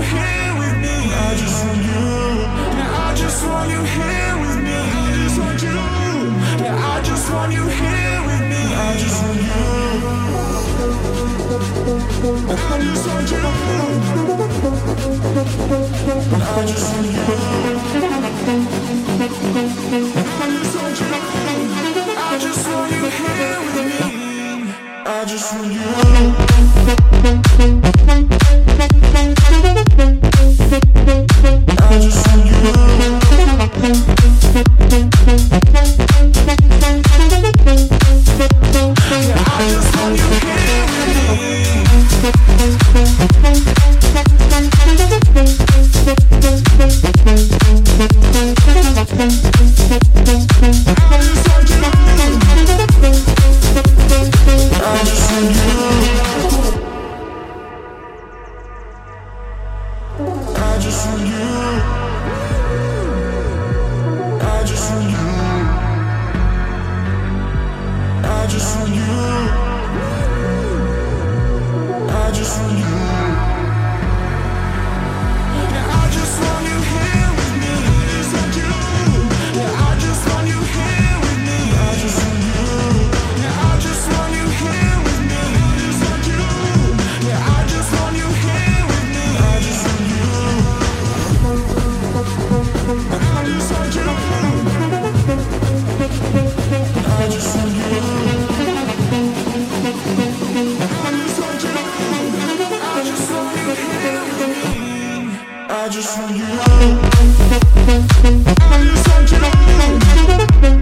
here with me. I just want you. Now I just want you here with me. I just want you. Now I just want you here with me. I just want you. I just want you. I just want you. I just want you here with me. I just want you. I just want you. I just want you. I just want you. I just want you.